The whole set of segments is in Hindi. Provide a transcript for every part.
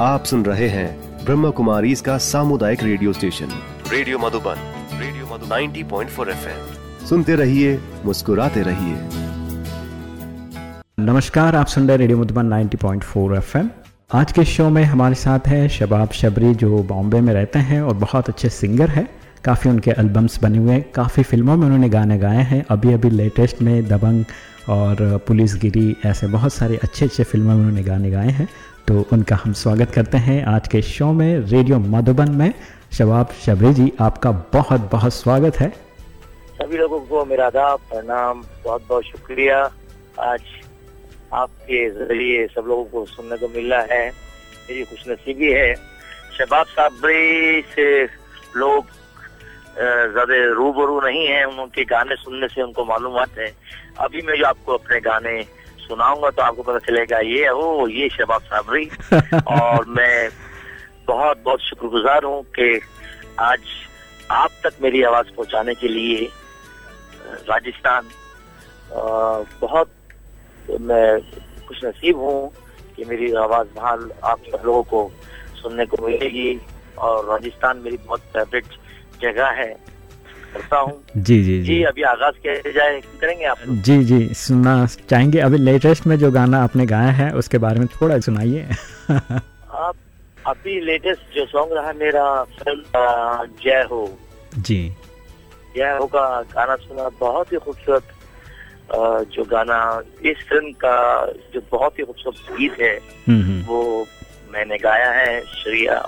आप सुन रहे हैं ब्रह्म कुमारी इसका सामुदायिक radio station. Radio Madhuban radio Madhuban. 90.4 FM. सुनते रहिए मुस्कुराते रहिए। नमस्कार आप सुन रहे रेडियो मधुबन 90.4 एफएम। आज के शो में हमारे साथ है शबाब शबरी जो बॉम्बे में रहते हैं और बहुत अच्छे सिंगर हैं। काफ़ी उनके एल्बम्स बने हुए हैं काफ़ी फ़िल्मों में उन्होंने गाने गाए हैं। अभी अभी लेटेस्ट में दबंग और पुलिस गिरी ऐसे बहुत सारे अच्छे अच्छे फ़िल्मों में उन्होंने गाने गाए हैं। तो उनका हम स्वागत करते हैं आज के शो में रेडियो मधुबन में। शबाब शबरी जी, आपका बहुत बहुत स्वागत है। सभी लोगों को मेरा आदाब, प्रणाम, बहुत बहुत शुक्रिया। आज आपके ज़रिए सब लोगों को सुनने को मिल है। मेरी खुश नसीबी है। शबाब साबरी से लोग ज़्यादा रूबरू नहीं है। उनके गाने सुनने से उनको मालूम है। अभी मैं जो आपको अपने गाने सुनाऊँगा तो आपको पता चलेगा ये ओ ये शबाब साबरी। और मैं बहुत बहुत शुक्रगुजार हूँ कि आज आप तक मेरी आवाज़ पहुँचाने के लिए राजस्थान बहुत मैं खुश नसीब हूँ कि मेरी आवाज़ वहाँ आप सब लोगों को सुनने को मिलेगी। और राजस्थान मेरी बहुत फेवरेट जगह है। करता हूँ जी जी जी। अभी आगाज़ किया जाए करेंगे आप? जी जी सुनना चाहेंगे? अभी लेटेस्ट में जो गाना आपने गाया है उसके बारे में थोड़ा सुनाइए। आप अभी लेटेस्ट जो सॉन्ग रहा मेरा फ़िल्म जय हो। जी। जय हो का गाना सुना बहुत ही खूबसूरत जो गाना इस फ़िल्म का जो बहुत ही खूबसूरत गीत है हम्म, हम्म। वो मैंने गाया है श्रिया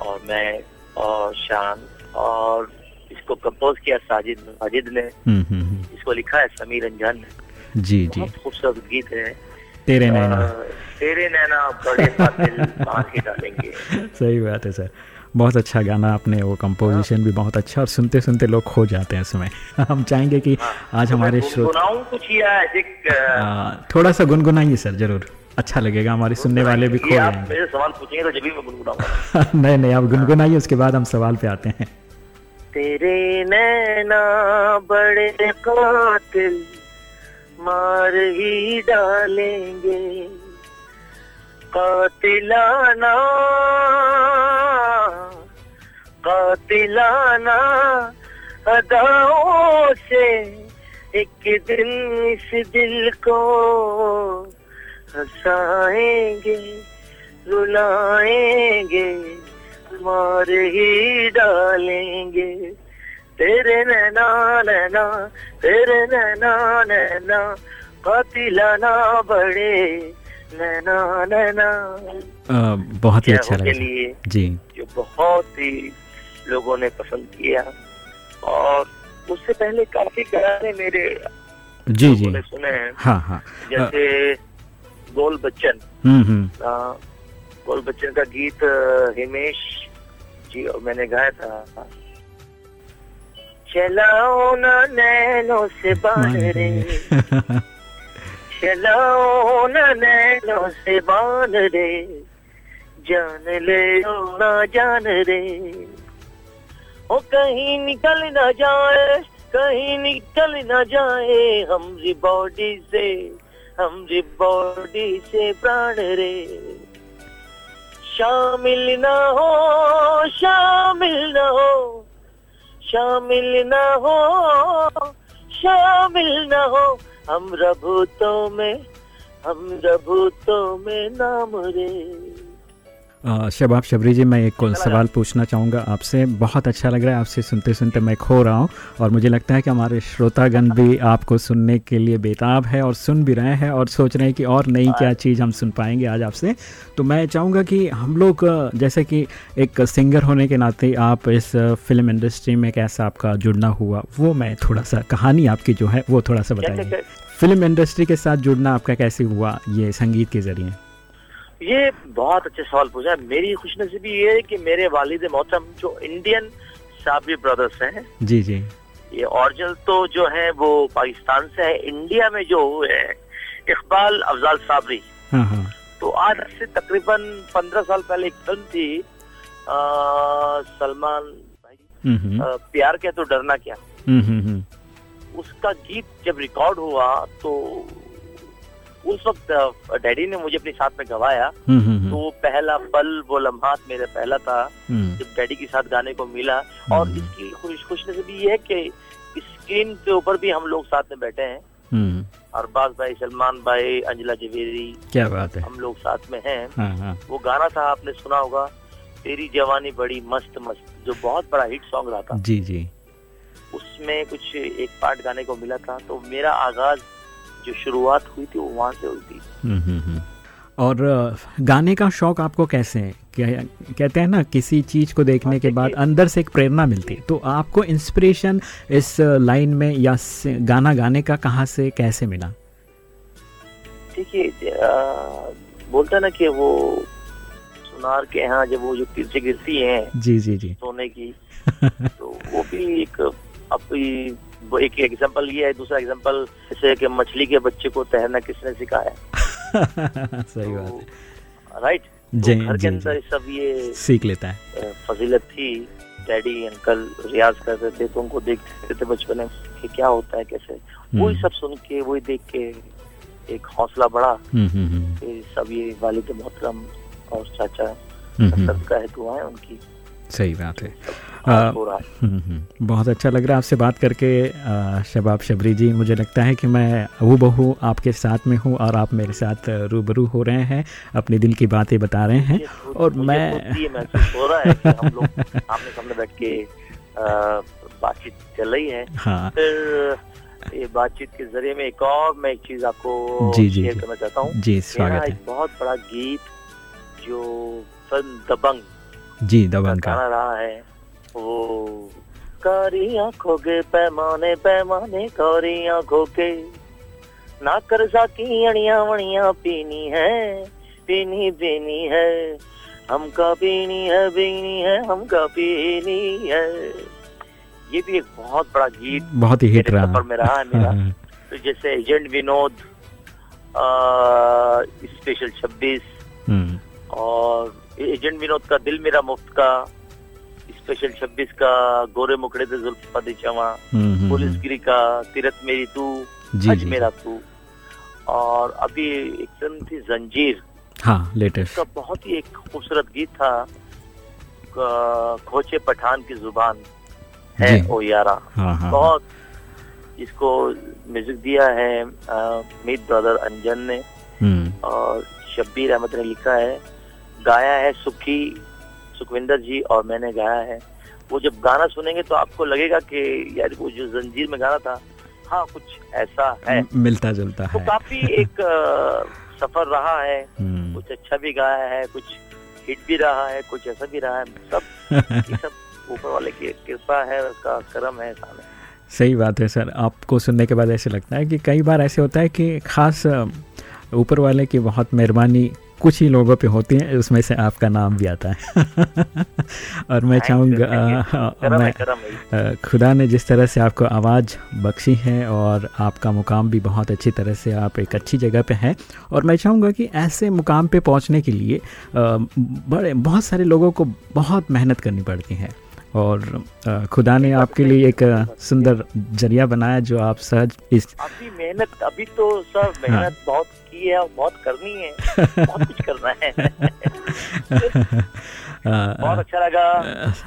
और मैं और शान और इसको कंपोज किया साजिद साजिद ने। हम्म, हम्म, हम्म। इसको लिखा है समीर रंजन ने। जी जी। खूबसूरत गीत है। तेरे नैना। तेरे नैना बड़े के डालेंगे। सही बात है सर। बहुत अच्छा गाना आपने वो कंपोजिशन भी बहुत अच्छा और सुनते सुनते लोग खो जाते हैं इसमें हम चाहेंगे कि आज हमारे श्रोत गुनगुनाऊं कुछ या थोड़ा सा गुनगुनाइए सर ज़रूर। अच्छा लगेगा हमारे सुनने वाले भी खो जाएँगे। सवाल पूछेंगे तो जब भी मैं गुनगुनाऊँगा। नहीं नहीं आप गुनगुनाइए उसके बाद हम सवाल पे आते हैं। तेरे नैना बड़े कातिल मार ही डालेंगे। कातिलाना कातिलाना, अदाओं से एक दिन इस दिल को हंसाएँगे, रुलाएँगे। मार ही डालेंगे। तेरे नैना नैना तेरे नैना नैना कातिलाना बड़े नैना नैना। बहुत ही अच्छा लगा। लिए जी। जो बहुत ही लोगों ने पसंद किया। और उससे पहले काफ़ी गाने मेरे जी जी। सुने हैं। हाँ हाँ। जैसे गोल बच्चन गोल बच्चन का गीत हिमेश जी, और मैंने गाया था। चलाओ ना नैनों से बाँध। रे चलाओ ना नैनों से बाँध। रे जान ले ना जान रे। ओ, कहीं निकल ना जाए, कहीं निकल ना जाए हमारी बॉडी से, हमारी बॉडी से प्राण रे। शामिल ना हो, शामिल ना हो, शामिल ना हो, शामिल ना हो। हम रबूतों में, हम रबूतों में नाम रे। शबाब शबरी जी मैं एक सवाल पूछना चाहूँगा आपसे। बहुत अच्छा लग रहा है आपसे सुनते सुनते मैं खो रहा हूँ और मुझे लगता है कि हमारे श्रोतागण भी आपको सुनने के लिए बेताब है और सुन भी रहे हैं और सोच रहे हैं कि और नई क्या चीज़ हम सुन पाएँगे आज आपसे। तो मैं चाहूँगा कि हम लोग जैसे कि एक सिंगर होने के नाते आप इस फ़िल्म इंडस्ट्री में कैसा आपका जुड़ना हुआ वो मैं थोड़ा सा कहानी आपकी जो है वो थोड़ा सा बताइए। फ़िल्म इंडस्ट्री के साथ जुड़ना आपका कैसे हुआ ये संगीत के ज़रिए? ये बहुत अच्छे सवाल पूछा है। मेरी खुशनसीबी ये है कि मेरे वालिद मोहतरम जो इंडियन साबरी ब्रदर्स हैं जी जी। ये ओरिजिनल तो जो है वो पाकिस्तान से है इंडिया में जो हुए हैं इकबाल अफजाल साबरी। हाँ हाँ। तो आज से तकरीबन पंद्रह साल पहले एक फ़िल्म थी सलमान भाई हम्म हम्म। प्यार के तो डरना क्या? हम्म। उसका गीत जब रिकॉर्ड हुआ तो उस वक्त डैडी ने मुझे अपने साथ में गवाया। हम्म, हम्म, तो हम्म, वो पहला पल वो लम्हात मेरा पहला था जब डैडी के साथ गाने को मिला। और। इसकी खुश खुशनसीबी ये है कि स्क्रीन के ऊपर भी हम लोग साथ में बैठे हैं। अरबाज भाई सलमान भाई अंजला जवेरी क्या बात है। हम लोग साथ में हैं। हाँ हाँ। वो गाना था आपने सुना होगा तेरी जवानी बड़ी मस्त मस्त जो बहुत बड़ा हिट सॉन्ग रहा था। जी जी। उसमें कुछ एक पार्ट गाने को मिला था। तो मेरा आगाज़ जो शुरुआत हुई थी वो वहाँ से हुई थी। हम्म, हम्म, हम्म। और गाने का शौक आपको कैसे? है कहते हैं ना किसी चीज़ को देखने हाँ, के बाद अंदर से एक प्रेरणा मिलती है। तो आपको इंस्पिरेशन इस लाइन में या गाना गाने का कहाँ से कैसे मिला? देखिए बोलता है ना कि वो सुनार के यहाँ जब वो जो तिरछे गिरती हैं जी जी जी। सोने की तो वो भी एक वो एक एग्जांपल ये है दूसरा एग्जांपल जैसे कि मछली के बच्चे को तैरना किसने सिखाया? सही बात है। राइट जी तो घर के अंदर सब ये सीख लेता है। फजीलत थी। डैडी अंकल रियाज करते थे तो उनको देखते थे बचपन में कि क्या होता है कैसे? वही हम्म, सब सुन के वही देख के एक हौसला बढ़ा हम्म, हम्म, कि सब ये वालिद मोहतरम और चाचा का है दुआएँ उनकी। सही बात है। आ, हो रहा है। हम्म, हम्म। बहुत अच्छा लग रहा है आपसे बात करके शबाब शबरी जी। मुझे लगता है कि मैं वो बहू आपके साथ में हूँ और आप मेरे साथ रूबरू हो रहे हैं अपने दिल की बातें बता रहे हैं। और मैं- हो रहा है कि हम लोग आमने सामने बैठ के बातचीत चल रही है। हाँ। फिर ये बातचीत के ज़रिए में एक और मैं एक चीज़ आपको जी, जी, करना चाहता हूँ। जी स्वागत है। एक बहुत बड़ा गीत जो फ़िल्म दबंग जी दबंग का। गाना रहा है वो कारी आँखों के पैमाने पैमाने कारी आँखों के। ना करजा की अड़िया वड़िया पीनी है पीनी पीनी है। हमका पीनी है पीनी है हमका पीनी है। ये भी एक बहुत बड़ा गीत बहुत ही हिट रहा। में रहा है मेरा। हाँ, तो जैसे एजेंट विनोद स्पेशल छब्बीस हम्म, और एजेंट विनोद का दिल मेरा मुफ़्त का। स्पेशल छब्बीस का गोरे मुखड़े थे जुल्फा चवा हम्म, हम्म, पुलिसगिरी का तीरथ मेरी तू हज मेरा तू। और अभी एक फ़िल्म थी जंजीर। हाँ लेटेस्ट। का बहुत ही एक खूबसूरत गीत था खोचे पठान की ज़ुबान है ओ यारा। हाँ हाँ बहुत इसको म्यूज़िक दिया है मीत ब्रदर अंजन ने। हम्म, और शब्बीर अहमद ने लिखा है गाया है सुखी सुखविंदर जी और मैंने गाया है। वो जब गाना सुनेंगे तो आपको लगेगा कि यार वो जो जंजीर में गाना था हाँ कुछ ऐसा है। मिलता जुलता तो है। काफ़ी एक सफ़र रहा है। हम्म, कुछ अच्छा भी गाया है कुछ हिट भी रहा है कुछ ऐसा भी रहा है। सब सब ऊपर वाले की कृपा है उसका करम है है सही बात है सर। आपको सुनने के बाद ऐसे लगता है कि कई बार ऐसे होता है कि खास ऊपर वाले की बहुत मेहरबानी कुछ ही लोगों पे होती हैं उसमें से आपका नाम भी आता है। और मैं चाहूँगा है मैं है। खुदा ने जिस तरह से आपको आवाज़ बख्शी है और आपका मुकाम भी बहुत अच्छी तरह से आप एक अच्छी जगह पे हैं और मैं चाहूँगा कि ऐसे मुकाम पे पहुँचने के लिए बड़े बहुत सारे लोगों को बहुत मेहनत करनी पड़ती है। और खुदा ने आपके लिए एक सुंदर ज़रिया बनाया जो आप सहज इस अभी मेहनत अभी तो सर मेहनत हाँ। बहुत की है और बहुत करनी है। बहुत कुछ करना है। बहुत अच्छा लगा।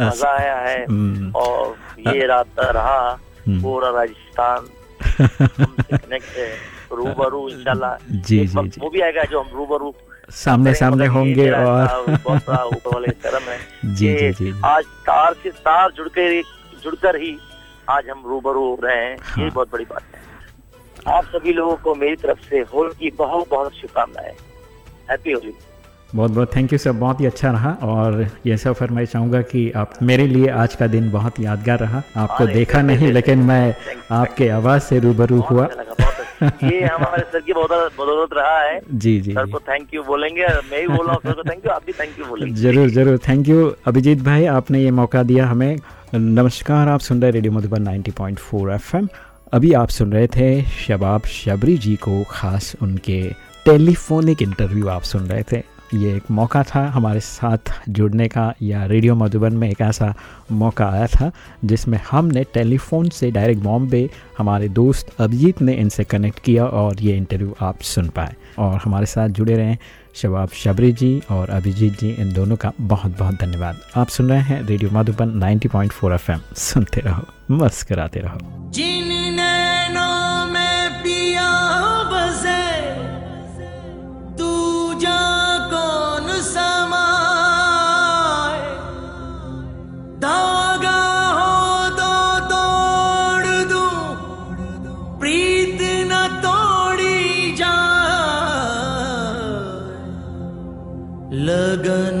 मज़ा आया है। हम्म, और ये रात रहा। हम्म, पूरा राजस्थान। कनेक्ट है। रूबरू इंशाल्लाह। जी जी वो भी आएगा जो हम रूबरू सामने सामने होंगे और बहुत ऊपर वाले करम है। जी जी जी। आज तार से तार जुड़कर जुड़कर ही आज हम रूबरू हो रहे हैं। हाँ। ये बहुत बड़ी बात है। आप सभी लोगों को मेरी तरफ़ से होली की बहुत बहुत शुभकामनाएँ। हैप्पी होली बहुत बहुत थैंक यू सर बहुत ही अच्छा रहा और ये सफ़र मैं चाहूँगा कि आप मेरे लिए आज का दिन बहुत यादगार रहा। आपको अरे, देखा नहीं लेकिन मैं आपके आवाज़ से रूबरू हुआ। अच्छा अच्छा। ये हमारे सर की बहुत बदौलत रहा है। जी जी सर को थैंक यू बोलेंगे मैं ही बोल रहा हूँ सर को थैंक यू आप भी थैंक यू बोलेंगे। ज़रूर ज़रूर। थैंक यू अभिजीत भाई आपने ये मौका दिया हमें। नमस्कार आप सुन रहे रेडियो मधुबन 90.4 एफएम। अभी आप सुन रहे थे शबाब शबरी जी को खास उनके टेलीफोनिक इंटरव्यू आप सुन रहे थे। ये एक मौका था हमारे साथ जुड़ने का, या रेडियो मधुबन में एक ऐसा मौका आया था, जिसमें हमने टेलीफोन से डायरेक्ट बॉम्बे हमारे दोस्त अभिजीत ने इनसे कनेक्ट किया और ये इंटरव्यू आप सुन पाए। और हमारे साथ जुड़े रहें शबाब शबरी जी और अभिजीत जी, इन दोनों का बहुत बहुत धन्यवाद। आप सुन रहे हैं रेडियो मधुबन 90.4 एफएम। सुनते रहो, मस्कराते रहो। जिन लगन